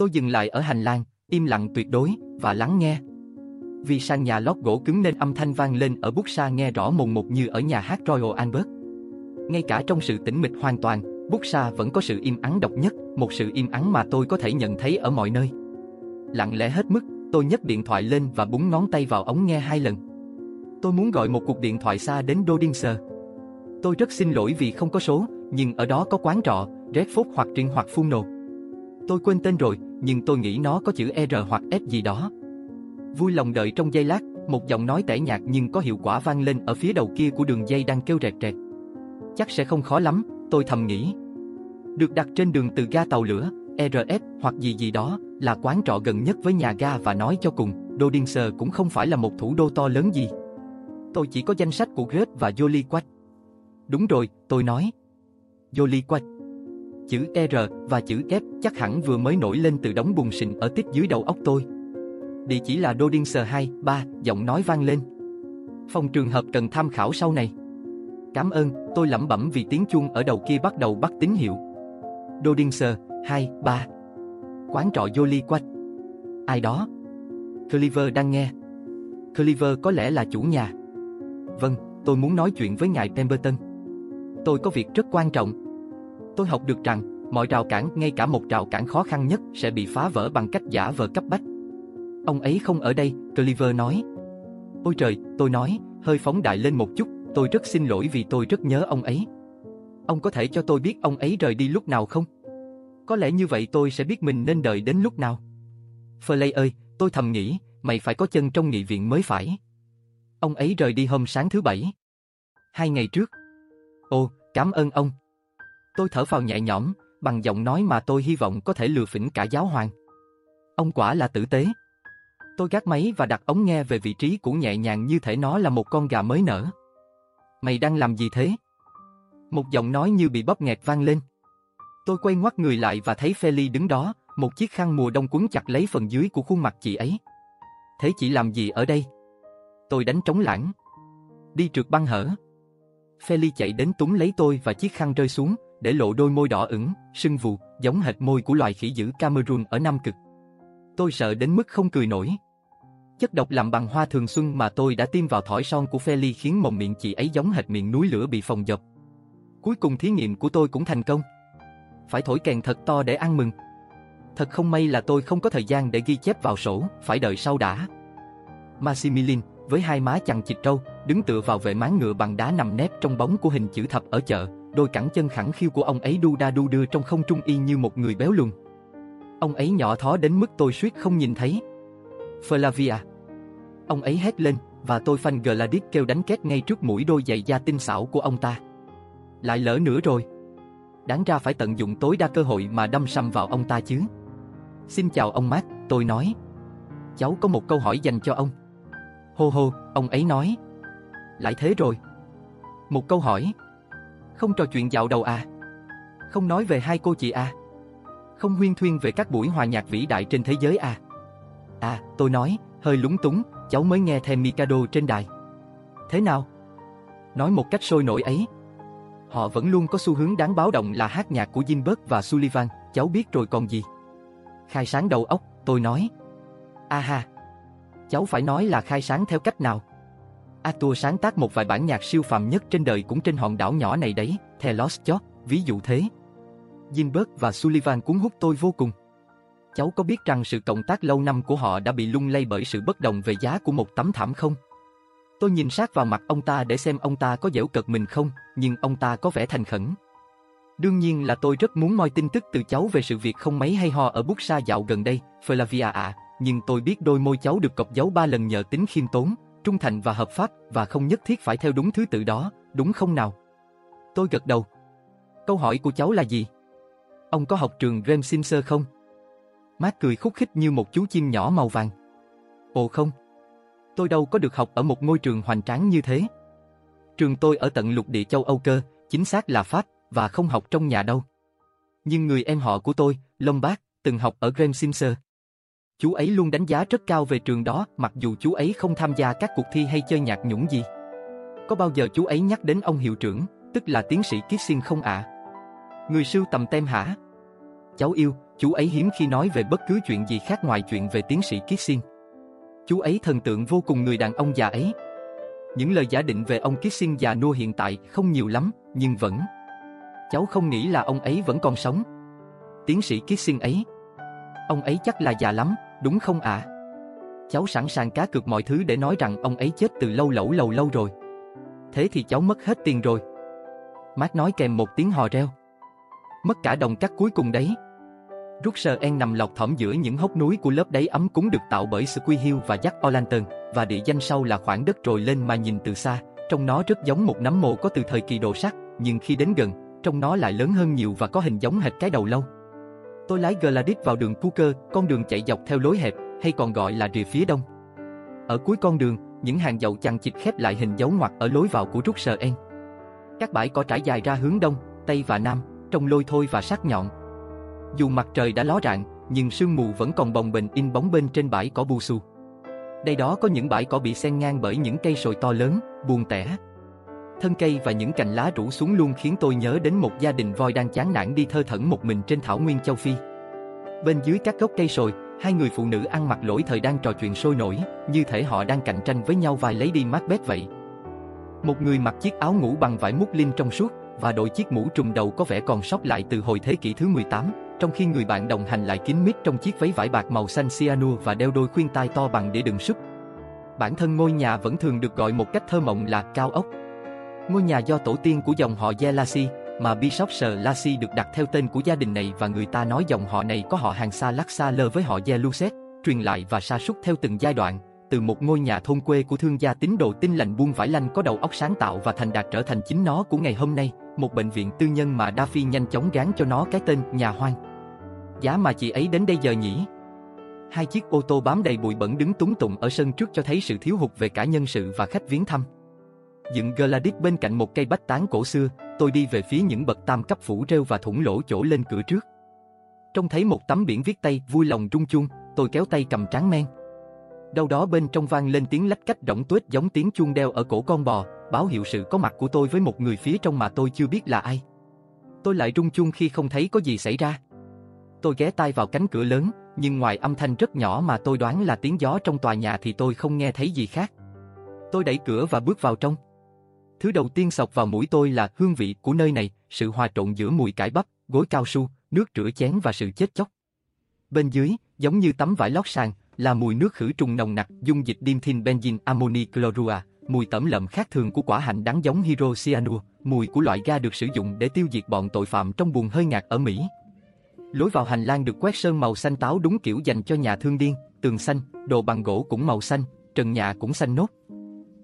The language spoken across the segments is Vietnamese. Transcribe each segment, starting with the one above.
Tôi dừng lại ở hành lang, im lặng tuyệt đối, và lắng nghe. Vì sàn nhà lót gỗ cứng nên âm thanh vang lên ở bút xa nghe rõ mồn một như ở nhà hát Royal Albert. Ngay cả trong sự tĩnh mịch hoàn toàn, bút xa vẫn có sự im ắng độc nhất, một sự im ắng mà tôi có thể nhận thấy ở mọi nơi. Lặng lẽ hết mức, tôi nhấc điện thoại lên và búng ngón tay vào ống nghe hai lần. Tôi muốn gọi một cuộc điện thoại xa đến Dodinger. Tôi rất xin lỗi vì không có số, nhưng ở đó có quán trọ, Redford hoặc Trinh hoặc Funo. Tôi quên tên rồi, nhưng tôi nghĩ nó có chữ R hoặc S gì đó. Vui lòng đợi trong giây lát, một giọng nói tẻ nhạt nhưng có hiệu quả vang lên ở phía đầu kia của đường dây đang kêu rẹt rẹt. Chắc sẽ không khó lắm, tôi thầm nghĩ. Được đặt trên đường từ ga tàu lửa, RS hoặc gì gì đó, là quán trọ gần nhất với nhà ga và nói cho cùng, Dodinser cũng không phải là một thủ đô to lớn gì. Tôi chỉ có danh sách của Goethe và Jolly Quách. Đúng rồi, tôi nói. Jolly Quách. Chữ R và chữ F chắc hẳn vừa mới nổi lên từ đống bùn sình ở tít dưới đầu óc tôi. Địa chỉ là Dodinger 2, 3, giọng nói vang lên. Phòng trường hợp cần tham khảo sau này. Cảm ơn, tôi lẩm bẩm vì tiếng chuông ở đầu kia bắt đầu bắt tín hiệu. Dodinger 2, 3. Quán trọ jolly Quách. Ai đó? Cleaver đang nghe. Cleaver có lẽ là chủ nhà. Vâng, tôi muốn nói chuyện với ngài Pemberton. Tôi có việc rất quan trọng. Tôi học được rằng, mọi rào cản, ngay cả một rào cản khó khăn nhất, sẽ bị phá vỡ bằng cách giả vờ cấp bách. Ông ấy không ở đây, Cleaver nói. Ôi trời, tôi nói, hơi phóng đại lên một chút, tôi rất xin lỗi vì tôi rất nhớ ông ấy. Ông có thể cho tôi biết ông ấy rời đi lúc nào không? Có lẽ như vậy tôi sẽ biết mình nên đợi đến lúc nào. Flay ơi, tôi thầm nghĩ, mày phải có chân trong nghị viện mới phải. Ông ấy rời đi hôm sáng thứ bảy. Hai ngày trước. Ồ, cảm ơn ông. Tôi thở phào nhẹ nhõm, bằng giọng nói mà tôi hy vọng có thể lừa phỉnh cả giáo hoàng. Ông quả là tử tế. Tôi gác máy và đặt ống nghe về vị trí của nhẹ nhàng như thể nó là một con gà mới nở. Mày đang làm gì thế? Một giọng nói như bị bóp nghẹt vang lên. Tôi quay ngoắt người lại và thấy Feli đứng đó, một chiếc khăn mùa đông quấn chặt lấy phần dưới của khuôn mặt chị ấy. Thế chị làm gì ở đây? Tôi đánh trống lãng. Đi trượt băng hở. Feli chạy đến túm lấy tôi và chiếc khăn rơi xuống, để lộ đôi môi đỏ ửng, sưng vù, giống hệt môi của loài khỉ dữ Cameroon ở Nam Cực. Tôi sợ đến mức không cười nổi. Chất độc làm bằng hoa thường xuân mà tôi đã tiêm vào thỏi son của Feli khiến mồm miệng chị ấy giống hệt miệng núi lửa bị phồng dập. Cuối cùng thí nghiệm của tôi cũng thành công. Phải thổi kèn thật to để ăn mừng. Thật không may là tôi không có thời gian để ghi chép vào sổ, phải đợi sau đã. Maximilin với hai má chằng chịt trâu, đứng tựa vào vệ máng ngựa bằng đá nằm nép trong bóng của hình chữ thập ở chợ, đôi cẳng chân khẳng khiu của ông ấy đu đa đu đưa trong không trung y như một người béo lùn. Ông ấy nhỏ thó đến mức tôi suýt không nhìn thấy. Flavia. Ông ấy hét lên, và tôi phanh Gladys kêu đánh két ngay trước mũi đôi giày da tinh xảo của ông ta. Lại lỡ nữa rồi. Đáng ra phải tận dụng tối đa cơ hội mà đâm sầm vào ông ta chứ. Xin chào ông Mark, tôi nói. Cháu có một câu hỏi dành cho ông. Hô hô, ông ấy nói. Lại thế rồi. Một câu hỏi. Không trò chuyện dạo đầu à? Không nói về hai cô chị à? Không huyên thuyên về các buổi hòa nhạc vĩ đại trên thế giới à? À, tôi nói, hơi lúng túng, cháu mới nghe thêm Mikado trên đài. Thế nào? Nói một cách sôi nổi ấy. Họ vẫn luôn có xu hướng đáng báo động là hát nhạc của Gilbert và Sullivan, cháu biết rồi còn gì. Khai sáng đầu óc, tôi nói. A ha. Cháu phải nói là khai sáng theo cách nào? Arthur sáng tác một vài bản nhạc siêu phàm nhất trên đời cũng trên hòn đảo nhỏ này đấy, The Lost Chord, ví dụ thế. Gilbert và Sullivan cuốn hút tôi vô cùng. Cháu có biết rằng sự cộng tác lâu năm của họ đã bị lung lay bởi sự bất đồng về giá của một tấm thảm không? Tôi nhìn sát vào mặt ông ta để xem ông ta có dễu cợt mình không, nhưng ông ta có vẻ thành khẩn. Đương nhiên là tôi rất muốn moi tin tức từ cháu về sự việc không mấy hay ho ở bút sa dạo gần đây, Flavia ạ, nhưng tôi biết đôi môi cháu được cọc dấu ba lần nhờ tính khiêm tốn, trung thành và hợp pháp và không nhất thiết phải theo đúng thứ tự đó, đúng không nào? Tôi gật đầu. Câu hỏi của cháu là gì? Ông có học trường Remsimser không? Mát cười khúc khích như một chú chim nhỏ màu vàng. Ồ không. Tôi đâu có được học ở một ngôi trường hoành tráng như thế. Trường tôi ở tận lục địa châu Âu cơ, chính xác là Pháp, và không học trong nhà đâu. Nhưng người em họ của tôi, Lombard, từng học ở Graham Chú ấy luôn đánh giá rất cao về trường đó, mặc dù chú ấy không tham gia các cuộc thi hay chơi nhạc nhũng gì. Có bao giờ chú ấy nhắc đến ông hiệu trưởng, tức là tiến sĩ Kissing không ạ? Người sưu tầm tem hả? Cháu yêu, chú ấy hiếm khi nói về bất cứ chuyện gì khác ngoài chuyện về tiến sĩ Kissing. Chú ấy thần tượng vô cùng người đàn ông già ấy. Những lời giả định về ông Kissing già nua hiện tại không nhiều lắm, nhưng vẫn. Cháu không nghĩ là ông ấy vẫn còn sống. Tiến sĩ Kissing ấy. Ông ấy chắc là già lắm, đúng không ạ? Cháu sẵn sàng cá cược mọi thứ để nói rằng ông ấy chết từ lâu lẩu lâu lâu rồi. Thế thì cháu mất hết tiền rồi. mát nói kèm một tiếng hò reo. Mất cả đồng cắt cuối cùng đấy. Ruxeren nằm lọt thỏm giữa những hốc núi của lớp đáy ấm cúng được tạo bởi Squee Hill và Jack O'Lantern, và địa danh sau là khoảng đất trồi lên mà nhìn từ xa, trong nó rất giống một nấm mồ có từ thời kỳ đồ sắt, nhưng khi đến gần, trong nó lại lớn hơn nhiều và có hình giống hệt cái đầu lâu. Tôi lái Gladys vào đường Cooker, con đường chạy dọc theo lối hẹp, hay còn gọi là rìa phía đông. Ở cuối con đường, những hàng dậu chằng chịt khép lại hình dấu ngoặc ở lối vào của trút sờ en. Các bãi cỏ trải dài ra hướng đông, tây và nam, trông lôi thôi và sắc nhọn, dù mặt trời đã ló rạng, nhưng sương mù vẫn còn bồng bềnh in bóng bên trên bãi cỏ bu su. Đây đó có những bãi cỏ bị xen ngang bởi những cây sồi to lớn, buồn tẻ. Thân cây và những cành lá rủ xuống luôn khiến tôi nhớ đến một gia đình voi đang chán nản đi thơ thẩn một mình trên thảo nguyên châu Phi. Bên dưới các gốc cây sồi, hai người phụ nữ ăn mặc lỗi thời đang trò chuyện sôi nổi, như thể họ đang cạnh tranh với nhau vài lấy đi mát bét vậy. Một người mặc chiếc áo ngủ bằng vải mút linh trong suốt và đội chiếc mũ trùm đầu có vẻ còn sót lại từ hồi thế kỷ thứ 18, trong khi người bạn đồng hành lại kín mít trong chiếc váy vải bạc màu xanh cyanua và đeo đôi khuyên tai to bằng để đựng súp. Bản thân ngôi nhà vẫn thường được gọi một cách thơ mộng là cao ốc. Ngôi nhà do tổ tiên của dòng họ Gelasi, mà Bishop Sir Lassie được đặt theo tên của gia đình này và người ta nói dòng họ này có họ hàng xa lắc xa lơ với họ Jeluset, truyền lại và sa sút theo từng giai đoạn, từ một ngôi nhà thôn quê của thương gia tín đồ tinh lành buôn vải lanh có đầu óc sáng tạo và thành đạt trở thành chính nó của ngày hôm nay, một bệnh viện tư nhân mà Daffy nhanh chóng gán cho nó cái tên nhà hoang. Giá mà chị ấy đến đây giờ nhỉ? Hai chiếc ô tô bám đầy bụi bẩn đứng túng tụng ở sân trước cho thấy sự thiếu hụt về cả nhân sự và khách viếng thăm. Dựng Gladys bên cạnh một cây bách tán cổ xưa, tôi đi về phía những bậc tam cấp phủ rêu và thủng lỗ chỗ lên cửa trước. Trông thấy một tấm biển viết tay vui lòng trung chuông, tôi kéo tay cầm tráng men. Đâu đó bên trong vang lên tiếng lách cách rỗng tuếch giống tiếng chuông đeo ở cổ con bò, báo hiệu sự có mặt của tôi với một người phía trong mà tôi chưa biết là ai. Tôi lại rung chuông khi không thấy có gì xảy ra. Tôi ghé tai vào cánh cửa lớn, nhưng ngoài âm thanh rất nhỏ mà tôi đoán là tiếng gió trong tòa nhà thì tôi không nghe thấy gì khác. Tôi đẩy cửa và bước vào trong. Thứ đầu tiên sọc vào mũi tôi là hương vị của nơi này, sự hòa trộn giữa mùi cải bắp, gối cao su, nước rửa chén và sự chết chóc. Bên dưới, giống như tấm vải lót sàn, là mùi nước khử trùng nồng nặc, dung dịch dimethyl benzin, ammoni chlorua, mùi tẩm lợm khác thường của quả hạnh đắng giống hydrocyanur, mùi của loại ga được sử dụng để tiêu diệt bọn tội phạm trong buồng hơi ngạt ở Mỹ. Lối vào hành lang được quét sơn màu xanh táo đúng kiểu dành cho nhà thương điên, tường xanh, đồ bằng gỗ cũng màu xanh, trần nhà cũng xanh nốt.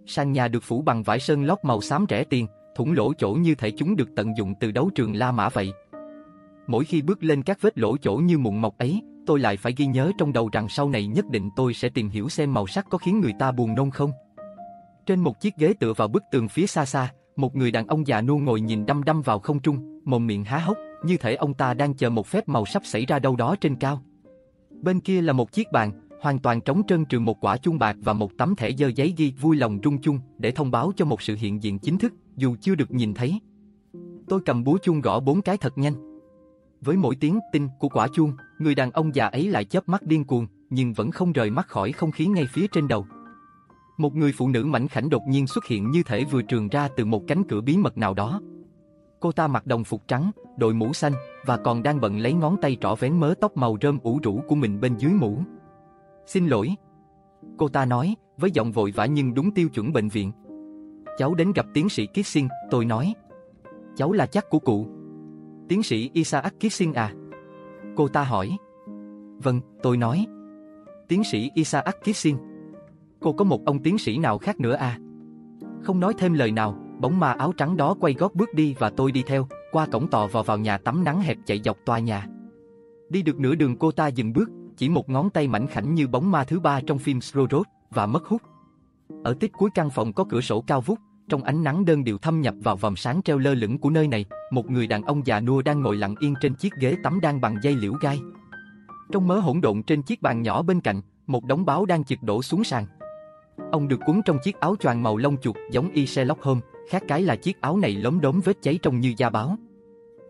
Sàn nhà được phủ bằng vải sơn lót màu xám rẻ tiền, thủng lỗ chỗ như thể chúng được tận dụng từ đấu trường La Mã vậy. Mỗi khi bước lên các vết lỗ chỗ như mụn mọc ấy, tôi lại phải ghi nhớ trong đầu rằng sau này nhất định tôi sẽ tìm hiểu xem màu sắc có khiến người ta buồn nôn không. Trên một chiếc ghế tựa vào bức tường phía xa xa, một người đàn ông già nua ngồi nhìn đăm đăm vào không trung, mồm miệng há hốc, như thể ông ta đang chờ một phép màu sắp xảy ra đâu đó trên cao. Bên kia là một chiếc bàn, hoàn toàn trống trơn trừ một quả chuông bạc và một tấm thẻ dơ giấy ghi vui lòng rung chuông để thông báo cho một sự hiện diện chính thức, dù chưa được nhìn thấy. Tôi cầm búa chuông gõ bốn cái thật nhanh. Với mỗi tiếng tinh của quả chuông, người đàn ông già ấy lại chớp mắt điên cuồng, nhưng vẫn không rời mắt khỏi không khí ngay phía trên đầu. Một người phụ nữ mảnh khảnh đột nhiên xuất hiện như thể vừa trường ra từ một cánh cửa bí mật nào đó. Cô ta mặc đồng phục trắng, đội mũ xanh và còn đang bận lấy ngón tay trỏ vén mớ tóc màu rơm ủ rũ của mình bên dưới mũ. Xin lỗi. Cô ta nói, với giọng vội vã nhưng đúng tiêu chuẩn bệnh viện. Cháu đến gặp tiến sĩ Kissing, tôi nói. Cháu là chắc của cụ. Tiến sĩ Isaac Kissing à? Cô ta hỏi. Vâng, tôi nói. Tiến sĩ Isaac Kissing. Cô có một ông tiến sĩ nào khác nữa à? Không nói thêm lời nào, bóng ma áo trắng đó quay gót bước đi và tôi đi theo, qua cổng tò vào vào nhà tắm nắng hẹp chạy dọc tòa nhà. Đi được nửa đường cô ta dừng bước, chỉ một ngón tay mảnh khảnh như bóng ma thứ ba trong phim Slow và mất hút. Ở tích cuối căn phòng có cửa sổ cao vút, trong ánh nắng đơn điệu thâm nhập vào vòng sáng treo lơ lửng của nơi này, một người đàn ông già nua đang ngồi lặng yên trên chiếc ghế tắm đang bằng dây liễu gai. Trong mớ hỗn độn trên chiếc bàn nhỏ bên cạnh, một đống báo đang chực đổ xuống sàn. Ông được cuốn trong chiếc áo choàng màu lông chuột giống y Sherlock Holmes, khác cái là chiếc áo này lốm đốm vết cháy trông như da báo.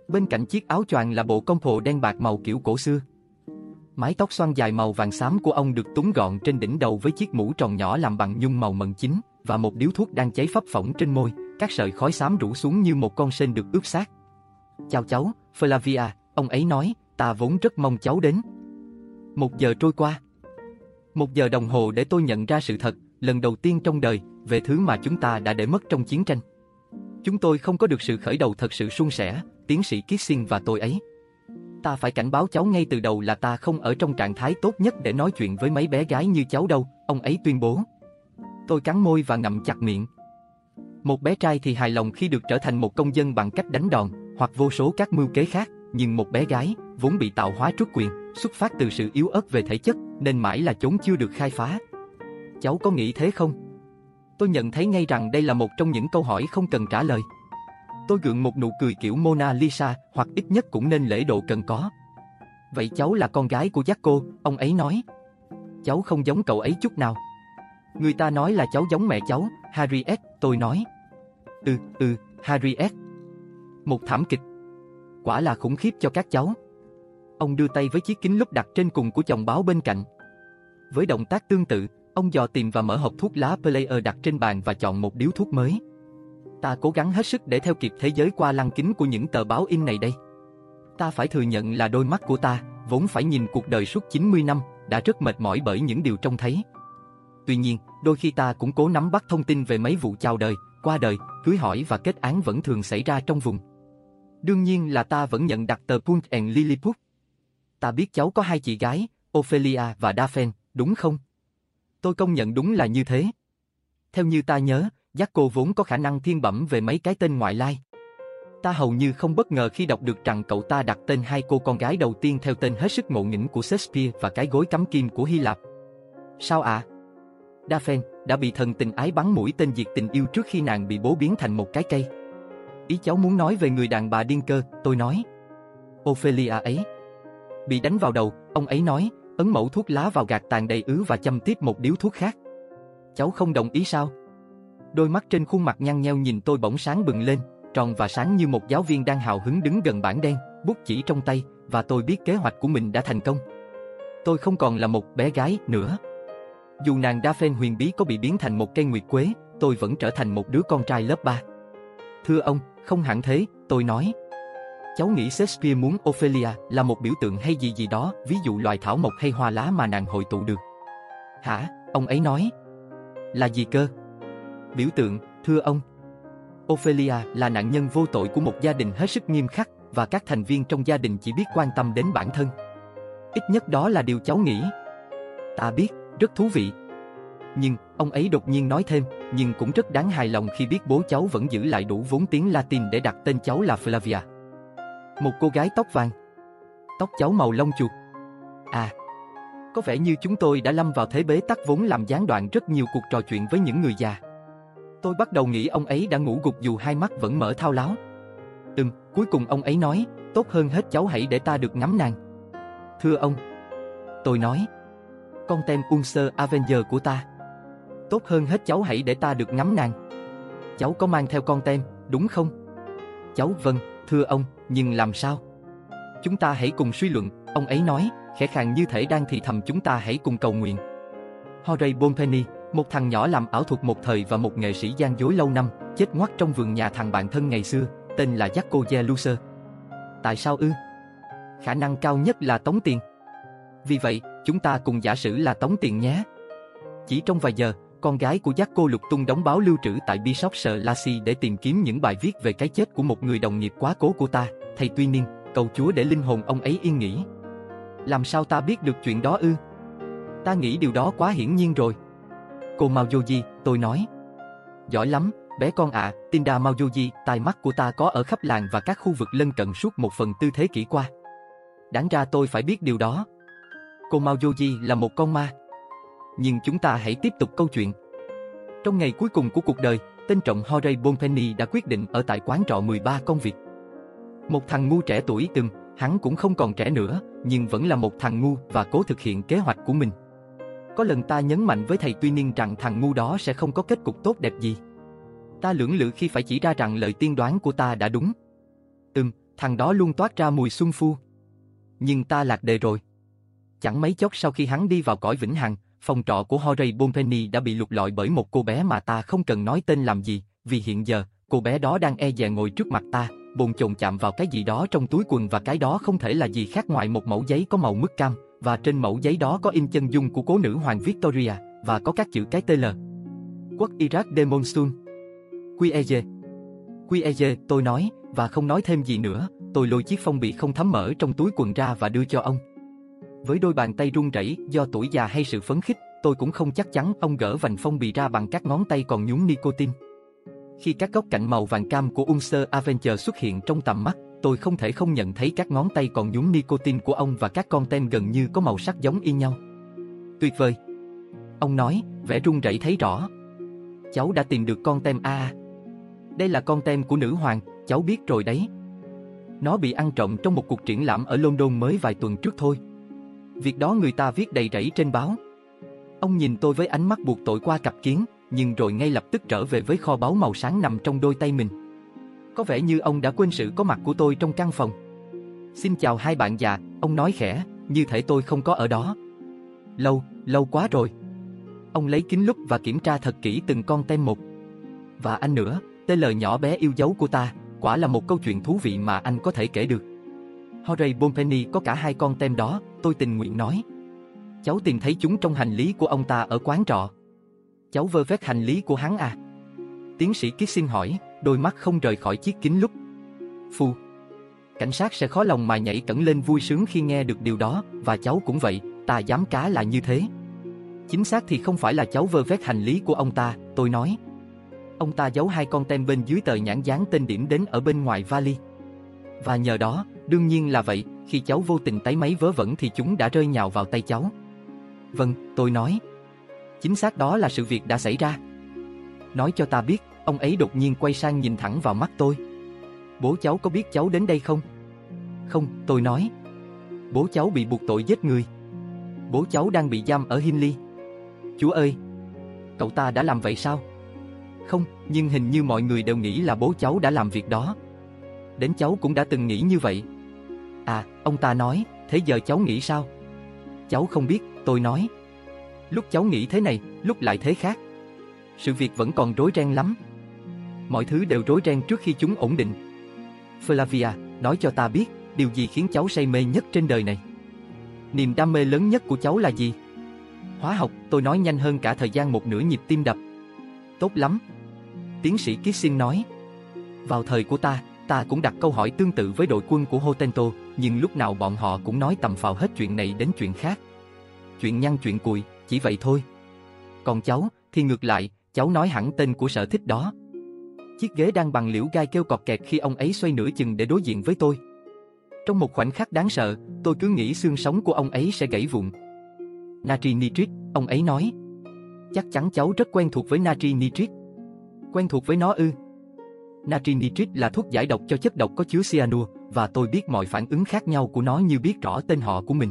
Bên cạnh chiếc áo choàng là bộ công phồ đen bạc màu kiểu cổ xưa, Mái tóc xoăn dài màu vàng xám của ông được túng gọn trên đỉnh đầu với chiếc mũ tròn nhỏ làm bằng nhung màu mận chín và một điếu thuốc đang cháy phấp phỏng trên môi, các sợi khói xám rủ xuống như một con sên được ướp xác. Chào cháu, Flavia, ông ấy nói, ta vốn rất mong cháu đến. Một giờ trôi qua. Một giờ đồng hồ để tôi nhận ra sự thật, lần đầu tiên trong đời, về thứ mà chúng ta đã để mất trong chiến tranh. Chúng tôi không có được sự khởi đầu thật sự suôn sẻ, tiến sĩ Kissing và tôi ấy. Ta phải cảnh báo cháu ngay từ đầu là ta không ở trong trạng thái tốt nhất để nói chuyện với mấy bé gái như cháu đâu, ông ấy tuyên bố. Tôi cắn môi và ngậm chặt miệng. Một bé trai thì hài lòng khi được trở thành một công dân bằng cách đánh đòn, hoặc vô số các mưu kế khác, nhưng một bé gái, vốn bị tạo hóa trút quyền, xuất phát từ sự yếu ớt về thể chất, nên mãi là chốn chưa được khai phá. Cháu có nghĩ thế không? Tôi nhận thấy ngay rằng đây là một trong những câu hỏi không cần trả lời. Tôi gượng một nụ cười kiểu Mona Lisa, hoặc ít nhất cũng nên lễ độ cần có. Vậy cháu là con gái của Jacko, ông ấy nói. Cháu không giống cậu ấy chút nào. Người ta nói là cháu giống mẹ cháu, Harriet, tôi nói. Ừ, ừ, Harriet. Một thảm kịch. Quả là khủng khiếp cho các cháu. Ông đưa tay với chiếc kính lúp đặt trên cùng của chồng báo bên cạnh. Với động tác tương tự, ông dò tìm và mở hộp thuốc lá Player đặt trên bàn và chọn một điếu thuốc mới. Ta cố gắng hết sức để theo kịp thế giới qua lăng kính của những tờ báo in này đây. Ta phải thừa nhận là đôi mắt của ta, vốn phải nhìn cuộc đời suốt 90 năm, đã rất mệt mỏi bởi những điều trông thấy. Tuy nhiên, đôi khi ta cũng cố nắm bắt thông tin về mấy vụ chào đời, qua đời, cưới hỏi và kết án vẫn thường xảy ra trong vùng. Đương nhiên là ta vẫn nhận đặt tờ Punt and Lilliput. Ta biết cháu có hai chị gái, Ophelia và Daphne, đúng không? Tôi công nhận đúng là như thế. Theo như ta nhớ, giác cô vốn có khả năng thiên bẩm về mấy cái tên ngoại lai. Ta hầu như không bất ngờ khi đọc được rằng cậu ta đặt tên hai cô con gái đầu tiên theo tên hết sức ngộ nghĩnh của Shakespeare và cái gối cắm kim của Hy Lạp. Sao ạ? À? Daphne đã bị thần tình ái bắn mũi tên diệt tình yêu trước khi nàng bị bố biến thành một cái cây. Ý cháu muốn nói về người đàn bà điên cơ, tôi nói. Ophelia ấy. Bị đánh vào đầu, ông ấy nói, ấn mẫu thuốc lá vào gạt tàn đầy ứ và châm tiếp một điếu thuốc khác. Cháu không đồng ý sao? Đôi mắt trên khuôn mặt nhăn nheo nhìn tôi bỗng sáng bừng lên, tròn và sáng như một giáo viên đang hào hứng đứng gần bảng đen, bút chỉ trong tay, và tôi biết kế hoạch của mình đã thành công. Tôi không còn là một bé gái nữa. Dù nàng Daphne huyền bí có bị biến thành một cây nguyệt quế, tôi vẫn trở thành một đứa con trai lớp 3. Thưa ông, không hẳn thế, tôi nói. Cháu nghĩ Shakespeare muốn Ophelia là một biểu tượng hay gì gì đó, ví dụ loài thảo mộc hay hoa lá mà nàng hội tụ được. Hả, ông ấy nói. Là gì cơ? Biểu tượng, thưa ông. Ophelia là nạn nhân vô tội của một gia đình hết sức nghiêm khắc và các thành viên trong gia đình chỉ biết quan tâm đến bản thân. Ít nhất đó là điều cháu nghĩ. Ta biết, rất thú vị. Nhưng, ông ấy đột nhiên nói thêm, nhưng cũng rất đáng hài lòng khi biết bố cháu vẫn giữ lại đủ vốn tiếng Latin để đặt tên cháu là Flavia. Một cô gái tóc vàng. Tóc cháu màu lông chuột. À, có vẻ như chúng tôi đã lâm vào thế bế tắc vốn làm gián đoạn rất nhiều cuộc trò chuyện với những người già. Tôi bắt đầu nghĩ ông ấy đã ngủ gục dù hai mắt vẫn mở thao láo. Ừm, cuối cùng ông ấy nói, tốt hơn hết cháu hãy để ta được ngắm nàng. Thưa ông. Tôi nói. Con tem Unser Avenger của ta. Tốt hơn hết cháu hãy để ta được ngắm nàng. Cháu có mang theo con tem, đúng không? Cháu vâng, thưa ông, nhưng làm sao? Chúng ta hãy cùng suy luận, ông ấy nói, khẽ khàng như thể đang thì thầm chúng ta hãy cùng cầu nguyện. Horay Bonpenny, một thằng nhỏ làm ảo thuật một thời và một nghệ sĩ gian dối lâu năm, chết ngoắt trong vườn nhà thằng bạn thân ngày xưa, tên là Jaco Jeluser. Tại sao ư? Khả năng cao nhất là tống tiền. Vì vậy, chúng ta cùng giả sử là tống tiền nhé. Chỉ trong vài giờ, con gái của Jaco lục tung đóng báo lưu trữ tại Bishopshire Lassie để tìm kiếm những bài viết về cái chết của một người đồng nghiệp quá cố của ta, thầy tuy niên, cầu Chúa để linh hồn ông ấy yên nghỉ. Làm sao ta biết được chuyện đó ư? Ta nghĩ điều đó quá hiển nhiên rồi. Cô Maoyoji, tôi nói. Giỏi lắm, bé con ạ, à, Tinda Maoyoji, tai mắt của ta có ở khắp làng và các khu vực lân cận suốt một phần tư thế kỷ qua. Đáng ra tôi phải biết điều đó. Cô Maoyoji là một con ma. Nhưng chúng ta hãy tiếp tục câu chuyện. Trong ngày cuối cùng của cuộc đời, tên trọng Horay Bonpenny đã quyết định ở tại quán trọ 13 công việc. Một thằng ngu trẻ tuổi từng, hắn cũng không còn trẻ nữa, nhưng vẫn là một thằng ngu và cố thực hiện kế hoạch của mình. Có lần ta nhấn mạnh với thầy Tuy Niên rằng thằng ngu đó sẽ không có kết cục tốt đẹp gì. Ta lưỡng lự khi phải chỉ ra rằng lời tiên đoán của ta đã đúng. Ừm, thằng đó luôn toát ra mùi xuân phu. Nhưng ta lạc đề rồi. Chẳng mấy chốc sau khi hắn đi vào cõi vĩnh hằng, phòng trọ của Horay Bonpenny đã bị lục lọi bởi một cô bé mà ta không cần nói tên làm gì, vì hiện giờ, cô bé đó đang e dè ngồi trước mặt ta, bồn chồn chạm vào cái gì đó trong túi quần và cái đó không thể là gì khác ngoài một mẫu giấy có màu mứt cam, và trên mẫu giấy đó có in chân dung của cố nữ hoàng Victoria, và có các chữ cái TL. Quốc Iraq de Monsoon. Quiege. Quiege, tôi nói, và không nói thêm gì nữa, tôi lôi chiếc phong bì không thấm mỡ trong túi quần ra và đưa cho ông. Với đôi bàn tay run rẩy do tuổi già hay sự phấn khích, tôi cũng không chắc chắn ông gỡ vành phong bì ra bằng các ngón tay còn nhúng nicotine. Khi các góc cạnh màu vàng cam của Unser Avenger xuất hiện trong tầm mắt, tôi không thể không nhận thấy các ngón tay còn nhúng nicotine của ông và các con tem gần như có màu sắc giống y nhau. Tuyệt vời. Ông nói, vẻ run rẩy thấy rõ. Cháu đã tìm được con tem A. Đây là con tem của nữ hoàng, cháu biết rồi đấy. Nó bị ăn trộm trong một cuộc triển lãm ở London mới vài tuần trước thôi. Việc đó người ta viết đầy rẫy trên báo. Ông nhìn tôi với ánh mắt buộc tội qua cặp kiến, nhưng rồi ngay lập tức trở về với kho báu màu sáng nằm trong đôi tay mình. Có vẻ như ông đã quên sự có mặt của tôi trong căn phòng. Xin chào hai bạn già, ông nói khẽ, như thể tôi không có ở đó. Lâu, lâu quá rồi. Ông lấy kính lúp và kiểm tra thật kỹ từng con tem một. Và anh nữa, tên lời nhỏ bé yêu dấu của ta, quả là một câu chuyện thú vị mà anh có thể kể được. Horay Bonpenny có cả hai con tem đó, tôi tình nguyện nói. Cháu tìm thấy chúng trong hành lý của ông ta ở quán trọ. Cháu vơ vét hành lý của hắn à? Tiến sĩ Kissing hỏi, đôi mắt không rời khỏi chiếc kính lúc. Phu. Cảnh sát sẽ khó lòng mà nhảy cẩn lên vui sướng khi nghe được điều đó, và cháu cũng vậy, ta dám cá là như thế. Chính xác thì không phải là cháu vơ vét hành lý của ông ta, tôi nói. Ông ta giấu hai con tem bên dưới tờ nhãn dán tên điểm đến ở bên ngoài vali. Và nhờ đó, đương nhiên là vậy, khi cháu vô tình tái máy vớ vẩn thì chúng đã rơi nhào vào tay cháu. Vâng, tôi nói. Chính xác đó là sự việc đã xảy ra. Nói cho ta biết, ông ấy đột nhiên quay sang nhìn thẳng vào mắt tôi. Bố cháu có biết cháu đến đây không? Không, tôi nói. Bố cháu bị buộc tội giết người. Bố cháu đang bị giam ở Hinley. Chúa ơi! Cậu ta đã làm vậy sao? Không, nhưng hình như mọi người đều nghĩ là bố cháu đã làm việc đó. Đến cháu cũng đã từng nghĩ như vậy. À, ông ta nói, thế giờ cháu nghĩ sao? Cháu không biết, tôi nói. Lúc cháu nghĩ thế này, lúc lại thế khác. Sự việc vẫn còn rối ren lắm. Mọi thứ đều rối ren trước khi chúng ổn định. Flavia, nói cho ta biết, điều gì khiến cháu say mê nhất trên đời này? Niềm đam mê lớn nhất của cháu là gì? Hóa học, tôi nói nhanh hơn cả thời gian một nửa nhịp tim đập. Tốt lắm. Tiến sĩ Kissing nói. Vào thời của ta, ta cũng đặt câu hỏi tương tự với đội quân của Hotento, nhưng lúc nào bọn họ cũng nói tầm phào hết chuyện này đến chuyện khác. Chuyện nhăn chuyện cùi, chỉ vậy thôi. Còn cháu, thì ngược lại, cháu nói hẳn tên của sở thích đó. Chiếc ghế đang bằng liễu gai kêu cọt kẹt khi ông ấy xoay nửa chừng để đối diện với tôi. Trong một khoảnh khắc đáng sợ, tôi cứ nghĩ xương sống của ông ấy sẽ gãy vụn. Natri nitrit, ông ấy nói. Chắc chắn cháu rất quen thuộc với natri nitrit. Quen thuộc với nó ư? Natri nitrit là thuốc giải độc cho chất độc có chứa cyanua, và tôi biết mọi phản ứng khác nhau của nó như biết rõ tên họ của mình.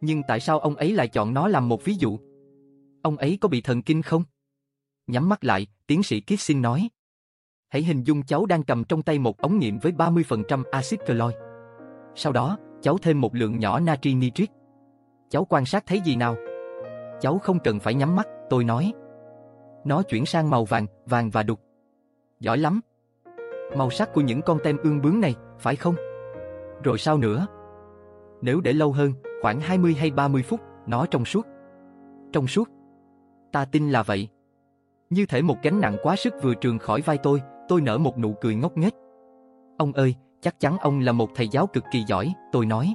Nhưng tại sao ông ấy lại chọn nó làm một ví dụ? Ông ấy có bị thần kinh không? Nhắm mắt lại, tiến sĩ Kissing nói. Hãy hình dung cháu đang cầm trong tay một ống nghiệm với 30% axit cloy. Sau đó, cháu thêm một lượng nhỏ natri nitrit. Cháu quan sát thấy gì nào? Cháu không cần phải nhắm mắt, tôi nói. Nó chuyển sang màu vàng, vàng và đục. Giỏi lắm. Màu sắc của những con tem ương bướm này, phải không? Rồi sao nữa? Nếu để lâu hơn, khoảng 20 hay 30 phút, nó trong suốt. Trong suốt. Ta tin là vậy. Như thể một gánh nặng quá sức vừa trường khỏi vai tôi, tôi nở một nụ cười ngốc nghếch. Ông ơi, chắc chắn ông là một thầy giáo cực kỳ giỏi, tôi nói.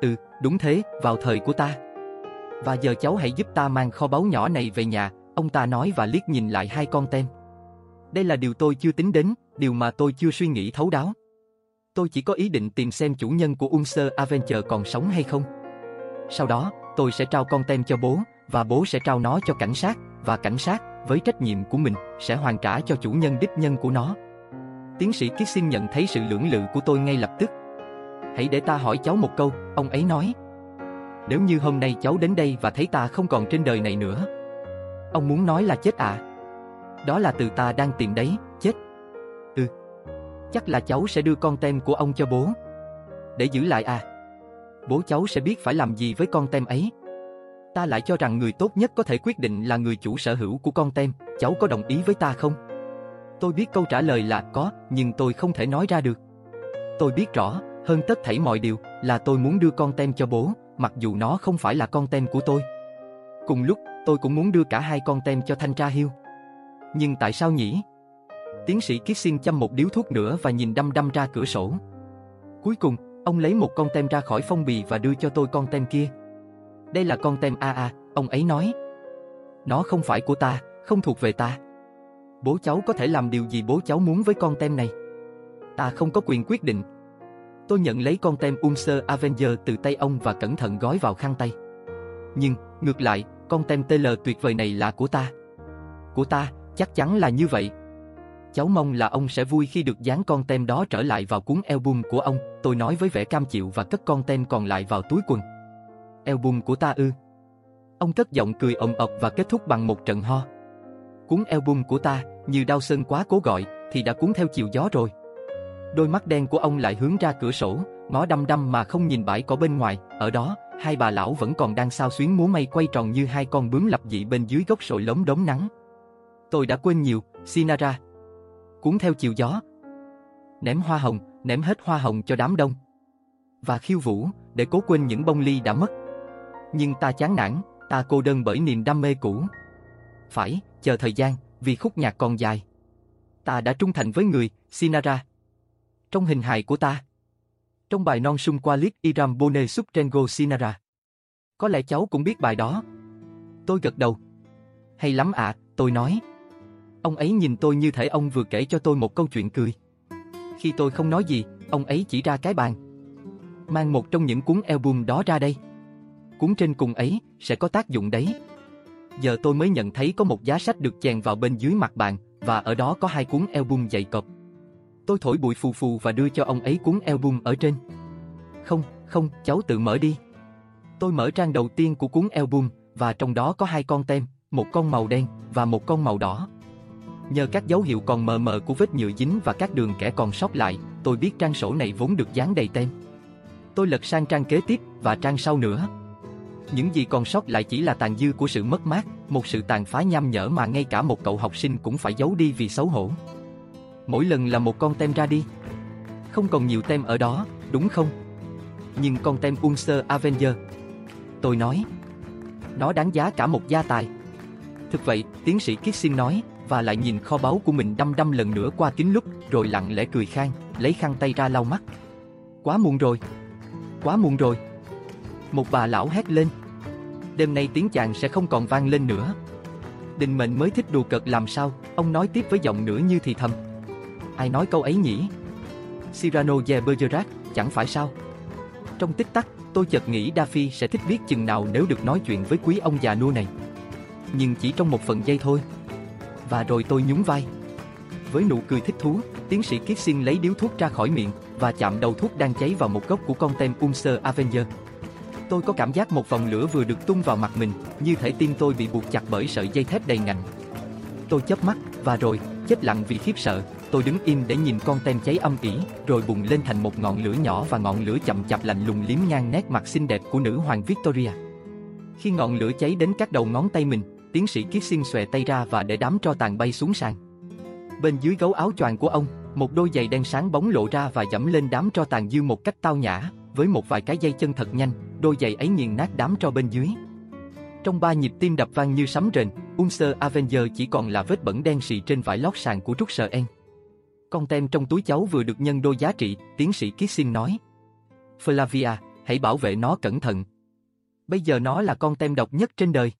Ừ, đúng thế, vào thời của ta. Và giờ cháu hãy giúp ta mang kho báu nhỏ này về nhà, ông ta nói và liếc nhìn lại hai con tem. Đây là điều tôi chưa tính đến, điều mà tôi chưa suy nghĩ thấu đáo. Tôi chỉ có ý định tìm xem chủ nhân của Unser Adventure còn sống hay không. Sau đó, tôi sẽ trao con tem cho bố, và bố sẽ trao nó cho cảnh sát, và cảnh sát, với trách nhiệm của mình, sẽ hoàn trả cho chủ nhân đích nhân của nó. Tiến sĩ Kissing nhận thấy sự lưỡng lự của tôi ngay lập tức. Hãy để ta hỏi cháu một câu, ông ấy nói. Nếu như hôm nay cháu đến đây và thấy ta không còn trên đời này nữa. Ông muốn nói là chết à? Đó là từ ta đang tìm đấy, chết. Ừ. Chắc là cháu sẽ đưa con tem của ông cho bố. Để giữ lại à? bố cháu sẽ biết phải làm gì với con tem ấy. Ta lại cho rằng người tốt nhất có thể quyết định là người chủ sở hữu của con tem, cháu có đồng ý với ta không? Tôi biết câu trả lời là có, nhưng tôi không thể nói ra được. Tôi biết rõ, hơn tất thảy mọi điều, là tôi muốn đưa con tem cho bố, mặc dù nó không phải là con tem của tôi. Cùng lúc, tôi cũng muốn đưa cả hai con tem cho thanh tra Hiêu. Nhưng tại sao nhỉ? Tiến sĩ Kissing chăm một điếu thuốc nữa và nhìn đăm đăm ra cửa sổ. Cuối cùng, ông lấy một con tem ra khỏi phong bì và đưa cho tôi con tem kia. Đây là con tem AA, ông ấy nói. Nó không phải của ta, không thuộc về ta. Bố cháu có thể làm điều gì bố cháu muốn với con tem này. Ta không có quyền quyết định. Tôi nhận lấy con tem Unser Avenger từ tay ông và cẩn thận gói vào khăn tay. Nhưng, ngược lại, con tem TL tuyệt vời này là của ta. Của ta, chắc chắn là như vậy. Cháu mong là ông sẽ vui khi được dán con tem đó trở lại vào cuốn album của ông, tôi nói với vẻ cam chịu và cất con tem còn lại vào túi quần. Album của ta ư? Ông cất giọng cười ồm ọc và kết thúc bằng một trận ho. Cuốn album của ta, như đau sơn quá cố gọi, thì đã cuốn theo chiều gió rồi. Đôi mắt đen của ông lại hướng ra cửa sổ, ngó đăm đăm mà không nhìn bãi cỏ bên ngoài, ở đó, hai bà lão vẫn còn đang sao xuyến múa mây quay tròn như hai con bướm lập dị bên dưới gốc sồi lốm đốm nắng. Tôi đã quên nhiều, Sinara. Cuốn theo chiều gió. Ném hoa hồng, ném hết hoa hồng cho đám đông. Và khiêu vũ, để cố quên những bông ly đã mất. Nhưng ta chán nản, ta cô đơn bởi niềm đam mê cũ. Phải, chờ thời gian, vì khúc nhạc còn dài. Ta đã trung thành với người, Sinara. Trong hình hài của ta. Trong bài non sung qua liết Iram Bone Subtrengo Sinara. Có lẽ cháu cũng biết bài đó. Tôi gật đầu. Hay lắm ạ, tôi nói. Ông ấy nhìn tôi như thể ông vừa kể cho tôi một câu chuyện cười. Khi tôi không nói gì, ông ấy chỉ ra cái bàn. Mang một trong những cuốn album đó ra đây. Cuốn trên cùng ấy sẽ có tác dụng đấy. Giờ tôi mới nhận thấy có một giá sách được chèn vào bên dưới mặt bàn và ở đó có hai cuốn album dày cộp. Tôi thổi bụi phù phù và đưa cho ông ấy cuốn album ở trên. Không, không, cháu tự mở đi. Tôi mở trang đầu tiên của cuốn album và trong đó có hai con tem, một con màu đen và một con màu đỏ. Nhờ các dấu hiệu còn mờ mờ của vết nhựa dính và các đường kẻ còn sót lại, tôi biết trang sổ này vốn được dán đầy tem. Tôi lật sang trang kế tiếp và trang sau nữa. Những gì còn sót lại chỉ là tàn dư của sự mất mát, một sự tàn phá nham nhở mà ngay cả một cậu học sinh cũng phải giấu đi vì xấu hổ. Mỗi lần là một con tem ra đi. Không còn nhiều tem ở đó, đúng không? Nhưng con tem Unser Avenger. Tôi nói. Nó đáng giá cả một gia tài. Thực vậy, tiến sĩ Kissing nói, và lại nhìn kho báu của mình đăm đăm lần nữa qua kính lúc, rồi lặng lẽ cười khang, lấy khăn tay ra lau mắt. Quá muộn rồi. Quá muộn rồi. Một bà lão hét lên. Đêm nay tiếng chàng sẽ không còn vang lên nữa. Đình mệnh mới thích đùa cợt làm sao, ông nói tiếp với giọng nửa như thì thầm. Ai nói câu ấy nhỉ? Cyrano de Bergerac, chẳng phải sao? Trong tích tắc, tôi chợt nghĩ Daffy sẽ thích biết chừng nào nếu được nói chuyện với quý ông già nua này. Nhưng chỉ trong một phần giây thôi. Và rồi tôi nhún vai. Với nụ cười thích thú, tiến sĩ Kissing lấy điếu thuốc ra khỏi miệng và chạm đầu thuốc đang cháy vào một góc của con tem Unser Avenger. Tôi có cảm giác một vòng lửa vừa được tung vào mặt mình, như thể tim tôi bị buộc chặt bởi sợi dây thép đầy ngạnh. Tôi chớp mắt, và rồi, chết lặng vì khiếp sợ, tôi đứng im để nhìn con tem cháy âm ỉ, rồi bùng lên thành một ngọn lửa nhỏ và ngọn lửa chậm chạp lạnh lùng liếm ngang nét mặt xinh đẹp của nữ hoàng Victoria. Khi ngọn lửa cháy đến các đầu ngón tay mình, tiến sĩ Kissing xòe tay ra và để đám tro tàn bay xuống sàn. Bên dưới gấu áo choàng của ông, một đôi giày đen sáng bóng lộ ra và dẫm lên đám tro tàn dư một cách tao nhã, với một vài cái dây chân thật nhanh, đôi giày ấy nghiền nát đám tro bên dưới. Trong ba nhịp tim đập vang như sấm rền, Unser Avenger chỉ còn là vết bẩn đen sì trên vải lót sàn của Trúc Sờ En. Con tem trong túi cháu vừa được nhân đôi giá trị, tiến sĩ Kissin nói. Flavia, hãy bảo vệ nó cẩn thận. Bây giờ nó là con tem độc nhất trên đời.